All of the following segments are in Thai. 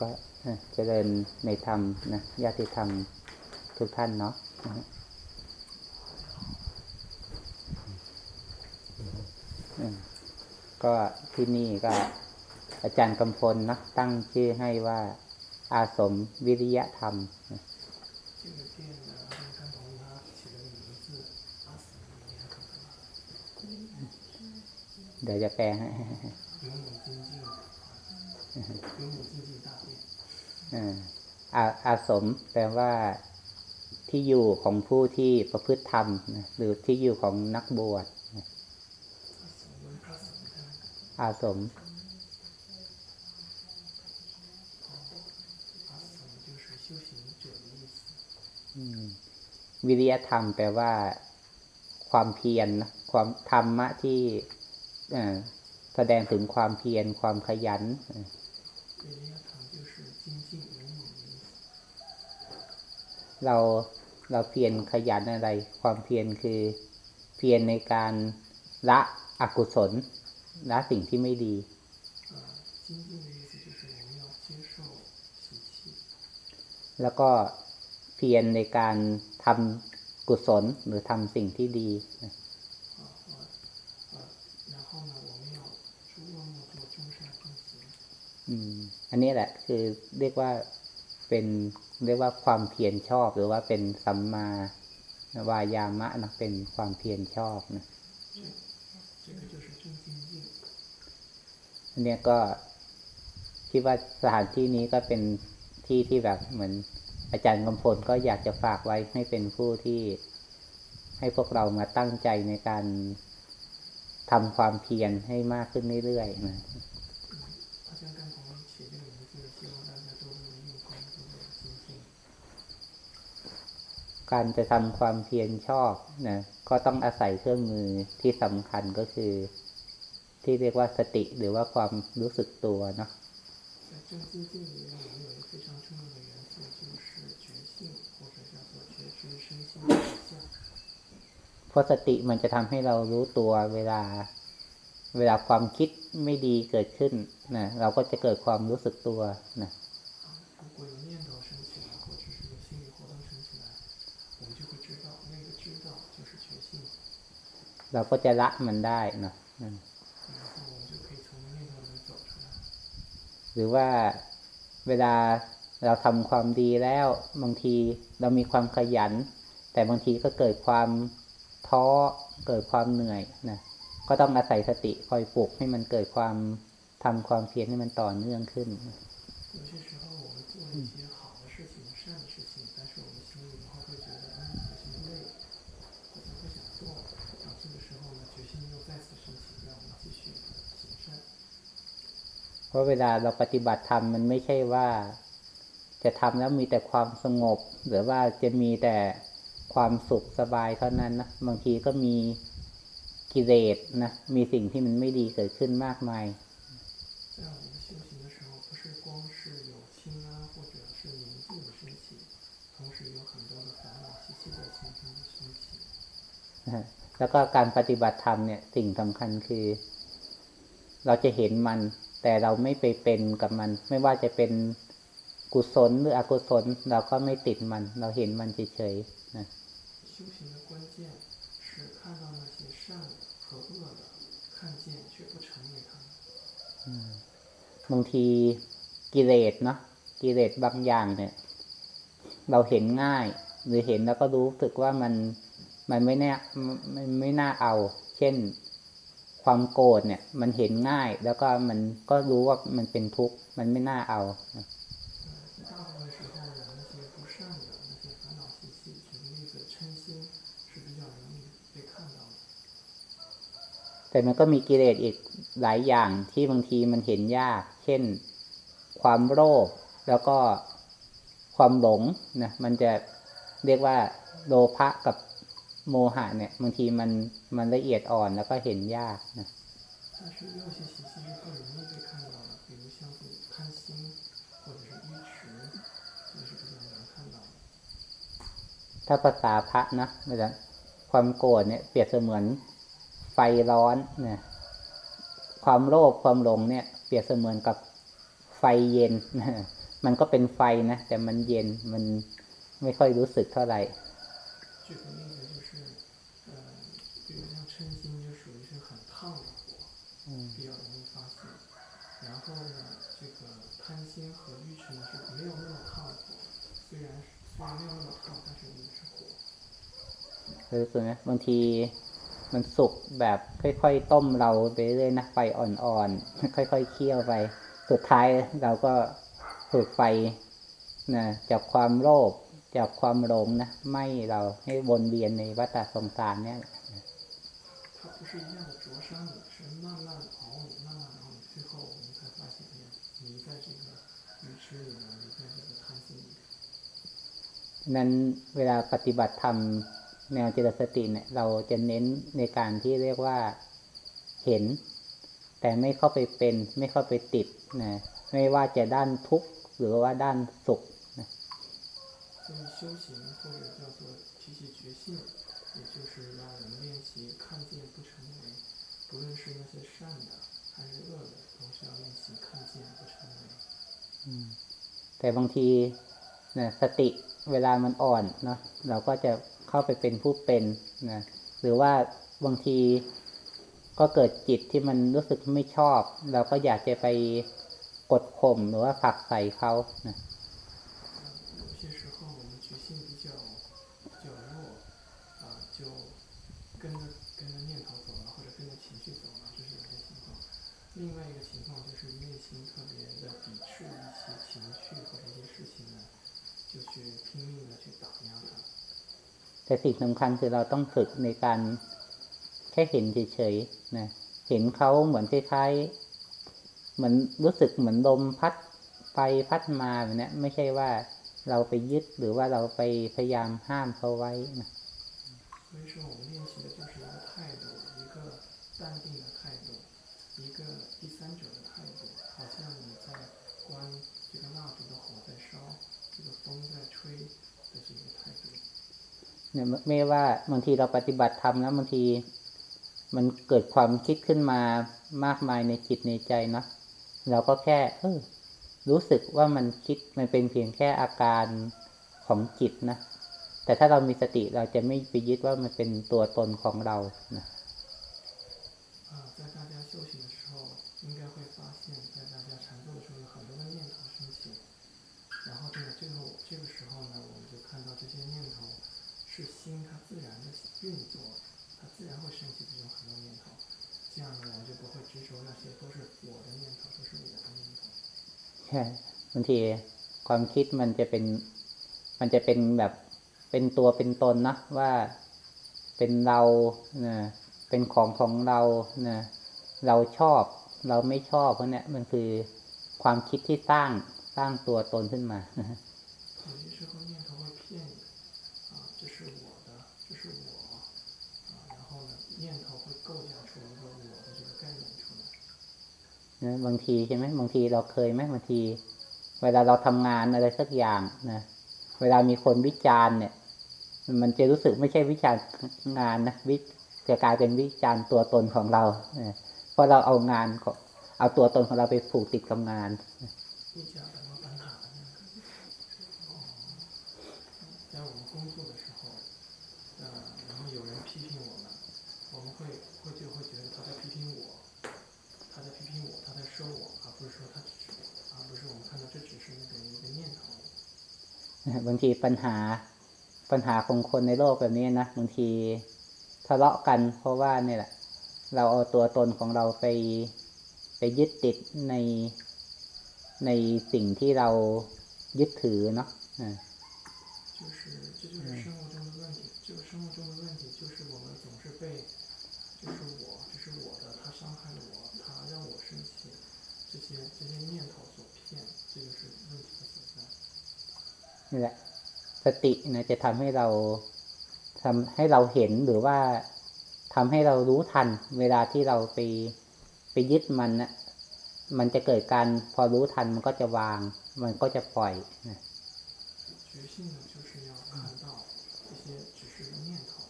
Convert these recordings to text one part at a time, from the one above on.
ก็เจริญในธรรมนะญาติธรรมทุกท่านเนาะก็ที่นี่ก็อาจารย์กำพลนะตั้งชื่อให้ว่าอาสมวิริยะธรรมเดี๋ยวจะแปลให้ อาสมแปลว่าที่อยู่ของผู้ที่ประพฤติธรรมหรือที่อยู่ของนักบวชอาสม วิริยธรรมแปลว่า ความเพียรความธรรมะที่แสดงถึงความเพียรความขยันอ เราเราเพียรขยันอะไร ความเพียรคือเพียรในการละอกุศลละสิ่งที่ไม่ดี แล้วก็เพียรในการทำกุศลหรือทำสิ่งที่ดีอันนี้แหละ คือเรียกว่า เป็นเรียกว่าความเพียรชอบหรือว่าเป็นสัมมาวายามะนะเป็นความเพียรชอบนะอันนี้ก็คิดว่าสถานที่นี้ก็เป็นที่ที่แบบเหมือน อาจารย์กำพลก็อยากจะฝากไว้ให้เป็นผู้ที่ให้พวกเรามาตั้งใจในการทำความเพียรให้มากขึ้นเรื่อยๆนะ การจะทำความเพียรชอบนะก็ต้องอาศัยเครื่องมือที่สำคัญก็คือ ที่เรียกว่าสติหรือว่าความรู้สึกตัวเนาะเพราะสติมันจะทำให้เรารู้ตัวเวลา เวลาความคิดไม่ดีเกิดขึ้นนะเราก็จะเกิดความรู้สึกตัวนะ เราก็จะละมันได้เนาะหรือว่าเวลาเราทำความดีแล้วบางทีเรามีความขยัน แต่บางทีก็เกิดความท้อเกิดความเหนื่อยนะก็ต้องอาศัยสติคอยปลุกให้มันเกิดความทำความเพียรให้มันต่อเนื่องขึ้น พราะเวลาเราปฏิบัติธรรมมันไม่ใช่ว่าจะทำแล้วมีแต่ความสงบ หรือว่าจะมีแต่ความสุขสบายเท่านั้นนะบางทีก็มีกิเลสนะมีสิ่งที่มันไม่ดีเกิดขึ้นมากมายแล้วก็การปฏิบัติธรรมเนี่ย สิ่งสำคัญคือ เราจะเห็นมัน แต่เราไม่ไปเป็นกับมัน ไม่ว่าจะเป็นกุศลหรืออกุศล เราก็ไม่ติดมัน เราเห็นมันเฉยๆนะบางทีกิเลสเนาะกิเลสบางอย่างเนี่ย เราเห็นง่าย หรือเห็นแล้วก็รู้สึกว่ามันมันไม่แน่ไม่ไม่น่าเอา เช่น ความโกรธเนี่ย มันเห็นง่าย แล้วก็มันก็รู้ว่ามันเป็นทุกข์ มันไม่น่าเอา แต่มันก็มีกิเลสอีกหลายอย่างที่บางทีมันเห็นยาก เช่น ความโลภ แล้วก็ความหลงนะ มันจะเรียกว่าโลภะกับ โมหะเนี่ยบางทีมันมันละเอียดอ่อนแล้วก็เห็นยากนะถ้าภาษาพระนะอาจารย์ความโกรธเนี่ยเปรียบเสมือนไฟร้อนเนี่ยความโลภความหลงเนี่ย เปรียบเสมือนกับไฟเย็น มันก็เป็นไฟนะ แต่มันเย็นมันไม่ค่อยรู้สึกเท่าไหร่ รู้สึกไหมบางทีมันสุกแบบค่อยๆต้มเราไปเรื่อยนะไฟอ่อนๆค่อยๆเคี่ยวไป สุดท้ายเราก็ถูกไฟนะจากความโลภจากความหลงนะไหม่เราให้วนเวียนในวัฏสงสารเนี่ย นั้นเวลาปฏิบัติธรรมแนวจิตสติเนี่ยเราจะเน้นในการที่เรียกว่าเห็น แต่ไม่เข้าไปเป็น ไม่เข้าไปติดนะไม่ว่าจะด้านทุกข์หรือว่าด้านสุขนะแต่บางทีนะสติ เวลามันอ่อนเนาะเราก็จะเข้าไปเป็นผู้เป็นนะหรือว่าบางทีก็เกิดจิตที่มันรู้สึกไม่ชอบ เราก็อยากจะไปกดข่มหรือว่าผักใส่เขานะ แต่สิ่งสำคัญคือเราต้องฝึกในการแค่เห็นเฉยๆนะเห็นเขาเหมือนคล้ายๆเหมือนรู้สึกเหมือนลมพัดไปพัดมาแบบนี้ไม่ใช่ว่าเราไปยึดหรือว่าเราไปพยายามห้ามเขาไว้นะ เนี่ยไม่ว่าบางทีเราปฏิบัติธรรมแล้วบางที มันเกิดความคิดขึ้นมามากมายในจิตในใจเนาะเราก็แค่ เออรู้สึกว่ามันคิดมันเป็นเพียงแค่อาการของจิตนะแต่ถ้าเรามีสติเราจะไม่ไปยึดว่ามันเป็นตัวตนของเรานะ บางทีความคิดมันจะเป็น มันจะเป็นแบบเป็นตัวเป็นตนนะว่าเป็นเรานะเป็นของของเรานะเราชอบ เราไม่ชอบเพราะเนี่ยมันคือความคิดที่สร้างสร้างตัวตนขึ้นมา นะบางทีใช่ไหมบางทีเราเคยไหมบางที เวลาเราทำงานอะไรสักอย่างนะเวลามีคนวิจารณ์เนี่ย มันจะรู้สึกไม่ใช่วิจารณ์งานนะวิจะกลายเป็นวิจารณ์ตัวตนของเราเออเพราะเราเอางานเอาตัวตนของเราไปผูกติดกับงานางทีปัญหาปัญหาของคนในโลกแบบนี้นะบางทีทะเลาะกัน เพราะว่าเนี่ยแหละ เราเอาตัวตนของเราไปไปยึดติดในในสิ่งที่เรายึดถือเนาะนี่แหละ สตินะจะทำให้เราทำให้เราเห็นหรือว่าทำให้เรารู้ทัน เวลาที่เราไปไปยึดมันนะมันจะเกิดการพอรู้ทันมันก็จะวาง มันก็จะปล่อยนะ 觉性呢，就是要看到这些只是个念头，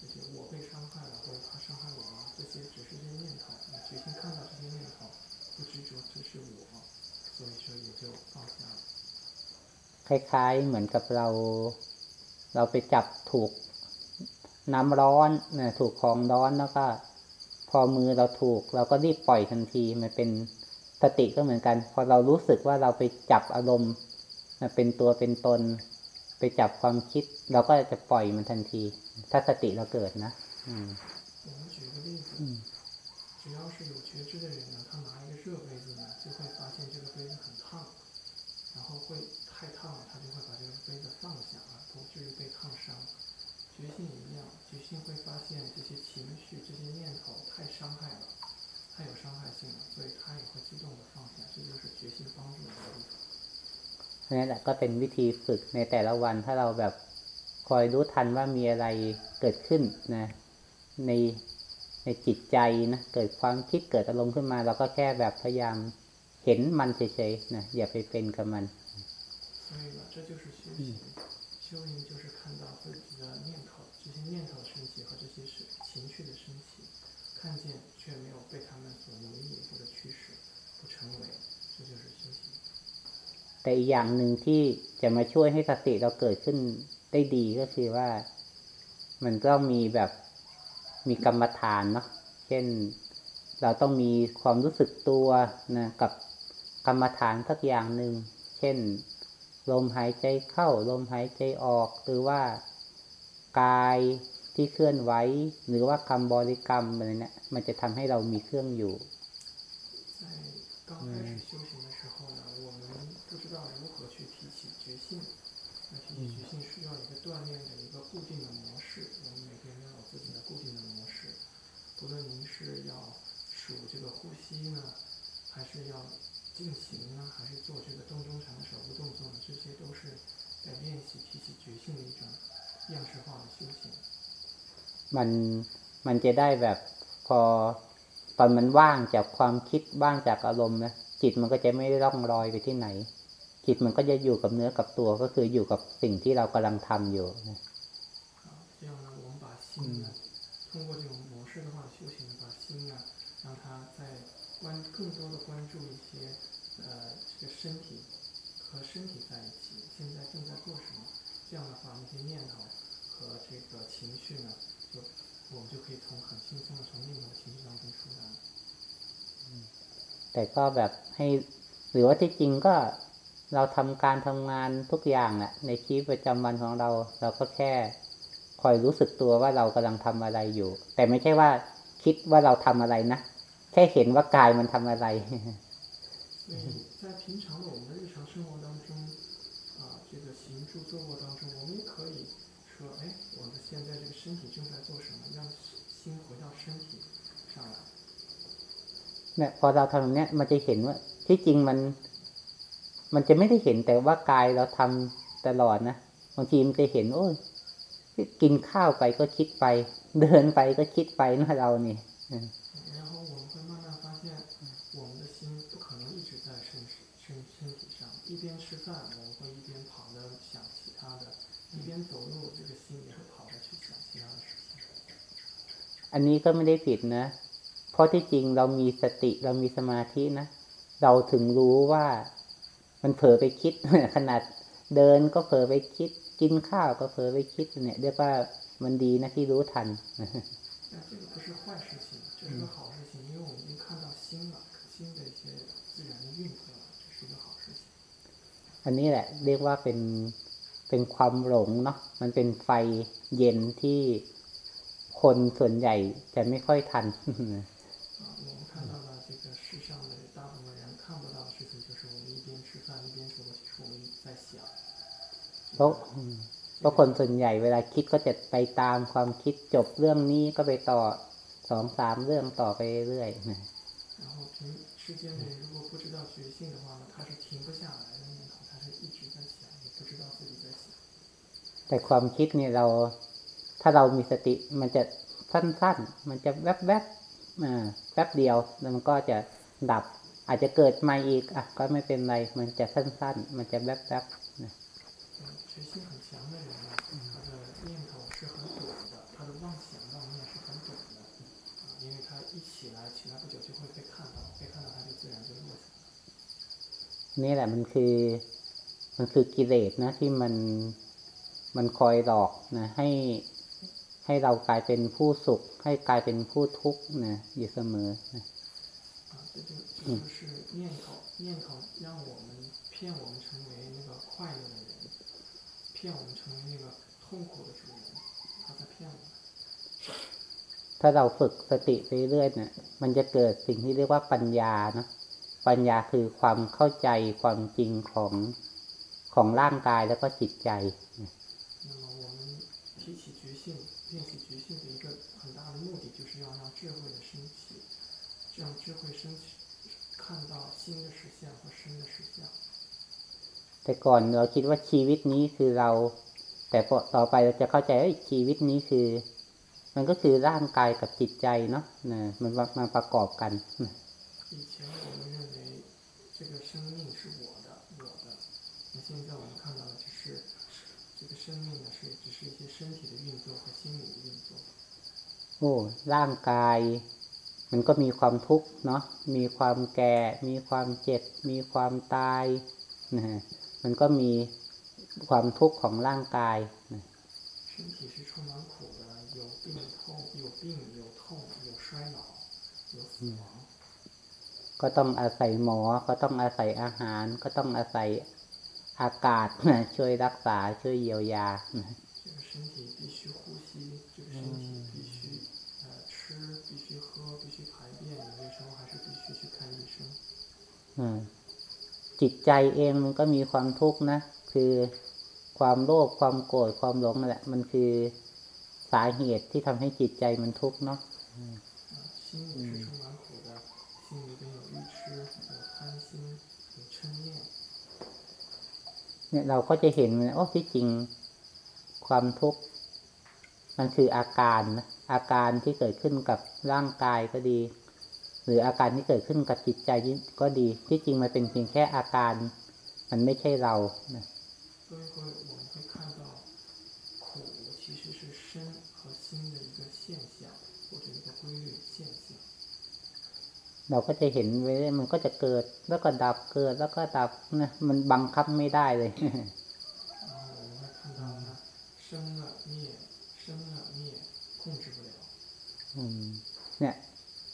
这些我被伤害了，或者他伤害我了，这些只是一些念头。你觉性看到这些念头，不执着这是我，所以说也 就放下了。 คล้ายๆ เหมือนกับเรา เราไปจับถูกน้ำร้อนนะถูกของร้อนแล้วก็ พอมือเราถูก เราก็รีบปล่อยทันทีมันเป็นสติก็เหมือนกัน พอเรารู้สึกว่าเราไปจับอารมณ์นะเป็นตัวเป็นตน ไปจับความคิด เราก็จะปล่อยมันทันที ถ้าสติเราเกิดนะ อืม นี่แหละก็เป็นวิธีฝึกในแต่ละวันถ้าเราแบบคอยรู้ทันว่ามีอะไรเกิดขึ้นนะในในจิตใจนะเกิดความคิดเกิดอารมณ์ขึ้นมา เราก็แค่แบบพยายามเห็นมันเฉยๆนะอย่าไปเป็นกับมัน所以 แต่อีกอย่างหนึ่งที่จะมาช่วยให้สติเราเกิดขึ้นได้ดีก็คือว่า มันก็มีแบบมีกรรมฐานเนาะเช่นเราต้องมีความรู้สึกตัวนะกับกรรมฐานสักอย่างหนึ่งเช่น ลมหายใจเข้า ลมหายใจออกหรือว่ากายที่เคลื่อนไหวหรือว่าคำบริกรรมอะไรเนะี่ยมันจะทำให้เรามีเครื่องอยู่ใช่ก็ 静行呢，还是做这个动中禅的手部动作呢，这些都是在练习提起觉性的一种样式化的修行。 มันมันจะได้แบบพอตอนมันว่างจากความคิดว่างจากอารมณ์นะจิตมันก็จะไม่ได้ร่องรอยไปที่ไหน จิตมันก็จะอยู่กับเนื้อกับตัวก็คืออยู่กับสิ่งที่เรากำลังทำอยู่นะ แต่ก็แบบให้ หรือว่าที่จริงก็เราทำการทำงานทุกอย่างแหละในชีวิตประจำวันของเรา เราก็แค่คอยรู้สึกตัวว่าเรากำลังทำอะไรอยู่ แต่ไม่ใช่ว่าคิดว่าเราทำอะไรนะแค่เห็นว่ากายมันทำอะไร在平常的我们日常生活当中啊这个行住坐卧当中我们也可以说哎我们现在这个身体正在做什么让心回到身体上来 เนี่ยพอเราทำแบบนี้มันจะเห็นว่า ที่จริงมัน มันจะไม่ได้เห็นแต่ว่ากายเราทำตลอดนะบางทีมันจะเห็น โอ้ยกินข้าวไปก็คิดไป เดินไปก็คิดไปนะเรานี่อันนี้ก็ไม่ได้ผิดนะ พราะที่จริงเรามีสติเรามีสมาธินะ เราถึงรู้ว่ามันเผลอไปคิดขนาดเดินก็เผลอไปคิด กินข้าวก็เผลอไปคิดเนี่ยเรียกว่ามันดีนะที่รู้ทันอันนี้แหละ เรียกว่าเป็นเป็นความหลงเนาะมันเป็นไฟเย็นที่คนส่วนใหญ่จะไม่ค่อยทัน เพราะเพราะคนส่วนใหญ่เวลาคิดก็จะไปตามความคิดจบเรื่องนี้ก็ไปต่อสองสามเรื่องต่อไปเรื่อยนะแต่ความคิดเนี่ยเรา ถ้าเรามีสติมันจะสั้นๆ มันจะแวบๆบแวบเดียวแล้วมันก็จะดับ อาจจะเกิดใหม่อีกอะก็ไม่เป็นไร มันจะสั้นๆ มันจะแวบๆ นี่แหละมันคือ มันคือกิเลสนะที่มันมันคอยดอกนะให้ให้เรากลายเป็นผู้สุข ให้กลายเป็นผู้ทุกข์นะอยู่เสมอนะถ้าเราฝึกสติไปเรื่อยเนะี่ยมันจะเกิดสิ่งที่เรียกว่าปัญญาเนาะ ปัญญาคือความเข้าใจความจริงของของร่างกายแล้วก็จิตใจแต่ก่อนเราคิดว่าชีวิตนี้คือเรา แต่ต่อไปเราจะเข้าใจว่าชีวิตนี้คือ มันก็คือร่างกายกับจิตใจเนาะนะมันมาประกอบกันนะ โอ้ร่างกาย มันก็มีความทุกข์เนาะมีความแก่ มีความเจ็บ มีความตายนะมันก็มีความทุกข์ของร่างกายก็ต้องอาศัยหมอ ก็ต้องอาศัยอาหาร ก็ต้องอาศัยอากาศช่วยรักษาช่วยเยียวยา จิตใจเองมันก็มีความทุกข์นะ คือความโลภความโกรธความหลงนั่นแหละ มันคือสาเหตุที่ทำให้จิตใจมันทุกข์เนาะเนี่ยเราก็จะเห็นโอ้ที่จริงความทุกข์มันคืออาการนะอาการที่เกิดขึ้นกับร่างกายก็ดี หรืออาการที่เกิดขึ้นกับจิตใจก็ดี ที่จริงมันเป็นเพียงแค่อาการ มันไม่ใช่เรานะเราก็จะเห็นไว้มันก็จะเกิดแล้วก็ดับเกิดแล้วก็ดับนะมันบังคับไม่ได้เลย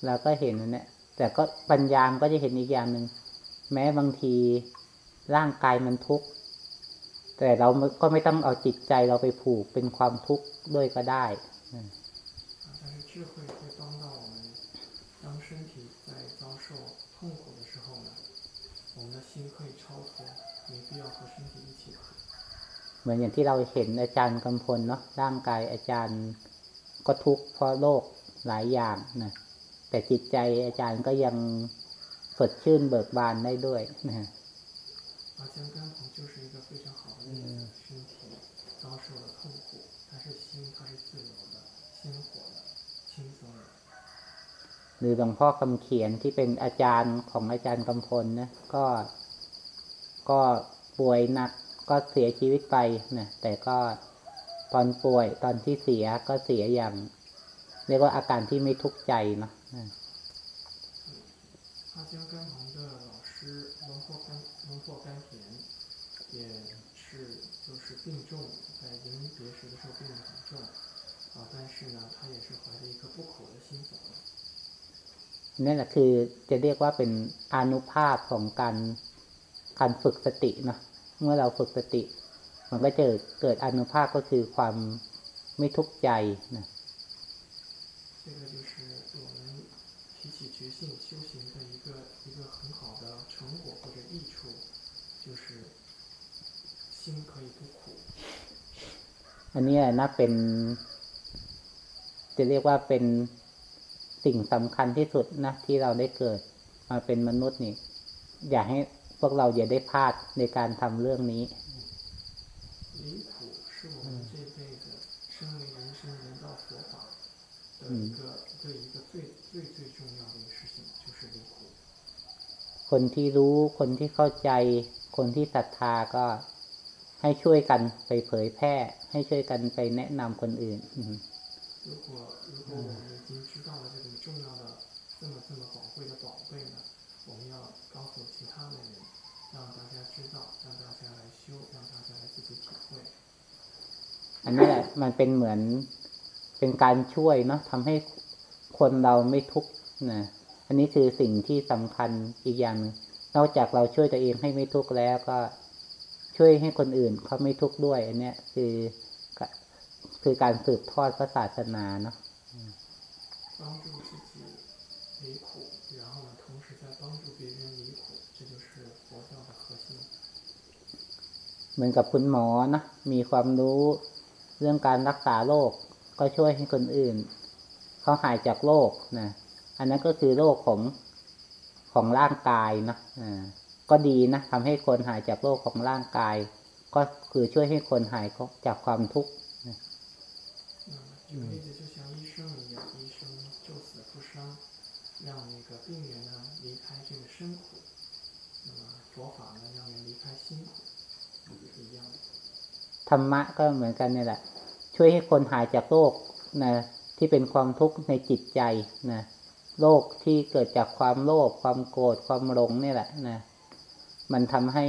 เราก็เห็นนั่นแหละแต่ก็ปัญญามก็จะเห็นอีกอย่างหนึ่งแม้บางทีร่างกายมันทุกข์แต่เราก็ไม่ต้องเอาจิตใจเราไปผูกเป็นความทุกข์ด้วยก็ได้เหมือนอย่างที่เราเห็นอาจารย์กำพลเนาะร่างกายอาจารย์ก็ทุกข์เพราะโรคหลายอย่างนะ แต่จิตใจอาจารย์ก็ยังสดชื่นเบิกบานได้ด้วยนะหรือหลวงพ่อคำเขียนที่เป็นอาจารย์ของอาจารย์กำพลนะก็ ก็ป่วยหนักก็เสียชีวิตไปนะแต่ก็ตอนป่วยตอนที่เสียก็เสียอย่าง เรียกว่าอาการที่ไม่ทุกข์ใจเนาะ นะ 阿江甘鹏的老师龙破甘龙破甘田也是就是病重，在临别时的时候病得很重啊，但是呢，他也是怀着一颗不苦的心走了。 นั่นแหละคือจะเรียกว่าเป็นอานุภาพของการการฝึกสติเนาะเมื่อเราฝึกสติ มันก็จะเกิดอานุภาพก็คือความไม่ทุกข์ใจนะ อันนี้นะเป็น จะเรียกว่าเป็นสิ่งสำคัญที่สุดนะที่เราได้เกิดมาเป็นมนุษย์นี่ อย่าให้พวกเราอย่าได้พลาดในการทำเรื่องนี้คนที่รู้คนที่เข้าใจ คนที่ศรัทธาก็ ให้ช่วยกันไปเผยแพร่ ให้ช่วยกันไปแนะนำคนอื่น อืม 如果如果我们已经知道了这种重要的、这么这么宝贵的宝贝呢，我们要告诉其他的人，让大 知道，让大家来修，让大家来自己体会。 อันนี้แหละมันเป็นเหมือนเป็นการช่วยเนาะทำให้คนเราไม่ทุกข์นะอันนี้คือสิ่งที่สำคัญอีกอย่างหนึ่งนอกจากเราช่วยตัวเองให้ไม่ทุกข์แล้วก็ ช่วยให้คนอื่นเขาไม่ทุกข์ด้วย อันเนี้ยคือคือการสืบทอดพระศาสนาเนาะเหมือนกับคุณหมอนะมีความรู้เรื่องการรักษาโรคก็ช่วยให้คนอื่น เขาหายจากโรคนะอันนั้นก็คือโรคของของร่างกายนะอ่า ก็ดีนะทำให้คนหายจากโรคของร่างกาย ก็คือช่วยให้คนหายจากความทุกข์ธรรมะก็เหมือนกันนี่แหละ ช่วยให้คนหายจากโรคนะที่เป็นความทุกข์ในจิตใจนะโรคที่เกิดจากความโลภความโกรธความหลงนี่แหละนะ มันทำให้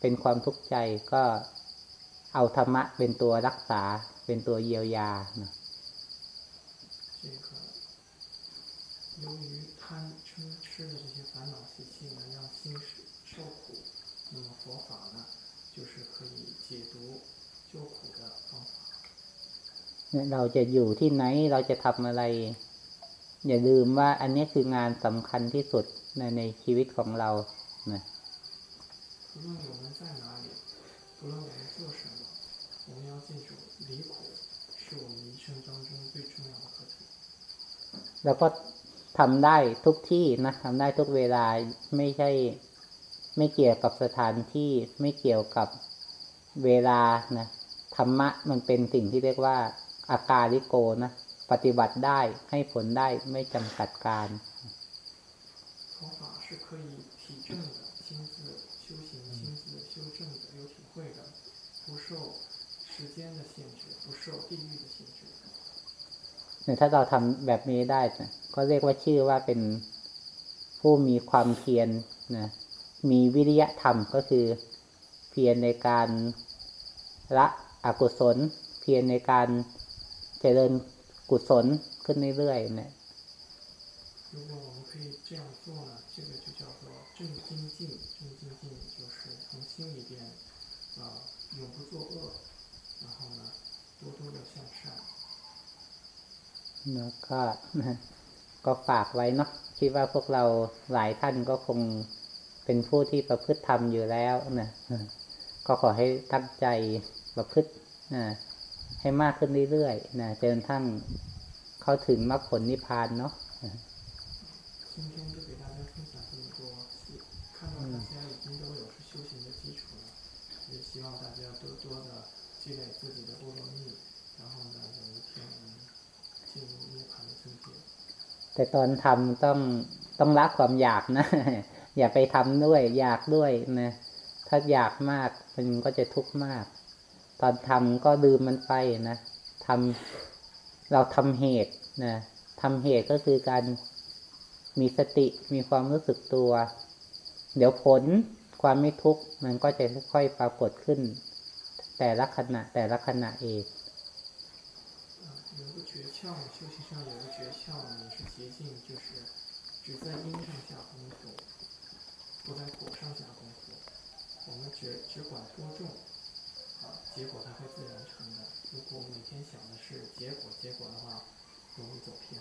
เป็นความทุกข์ใจก็เอาธรรมะเป็นตัวรักษา เป็นตัวเยียวยาเนะเราจะอยู่ที่ไหนเราจะทำอะไร อย่าลืมว่าอันนี้คืองานสำคัญที่สุดในในชีวิตของเรานะ 不论我们在哪里，不论我们做什么，我们要记住，离苦是我们一生当中最重要的课题。 แล้วก็ทำได้ทุกที่นะทำได้ทุกเวลาไม่ใช่ ไม่เกี่ยวกับสถานที่ไม่เกี่ยวกับเวลานะธรรมะมันเป็นสิ่งที่เรียกว่า อาการลิโกนะปฏิบัติได้ให้ผลได้ไม่จำกัดการ เนี่ยถ้าเราทำแบบนี้ได้นะก็เรียกว่าชื่อว่าเป็นผู้มีความเพียรนะมีวิริยะธรรมก็คือเพียรในการละอกุศล เพียรในการเจริญกุศลขึ้นเรื่อยๆเนี่ย 如果我们可以这样做呢，这个就叫做正精进。正精进就是从心里边，呃，永不作恶，然后呢，多多的向善。 แล้วก็ก็ฝากไว้เนาะคิดว่าพวกเราหลายท่านก็คงเป็นผู้ที่ประพฤติธรรมอยู่แล้วนะก็ขอให้ตั้งใจประพฤตินะให้มากขึ้นเรื่อยๆนะจนทั้งเข้าถึงมรรคผลนิพพานเนาะ แต่ตอนทำต้องต้องละความอยากนะ อย่าไปทำด้วย อยากด้วยนะ ถ้าอยากมากมันก็จะทุกข์มาก ตอนทำก็ลืมมันไปนะทำเราทำเหตุนะทำเหตุก็คือการมีสติมีความรู้สึกตัว เดี๋ยวผลความไม่ทุกข์มันก็จะค่อยๆปรากฏขึ้น แต่ละขณะแต่ละขณะเอง 啊，有一个诀窍，修行上有一个诀窍呢，也是捷径，就是 只在因上下功夫，不在果上下功夫。我们只只管播种，啊，结果它会自然成的。如果每天想的是结果，结果的话，容易走偏。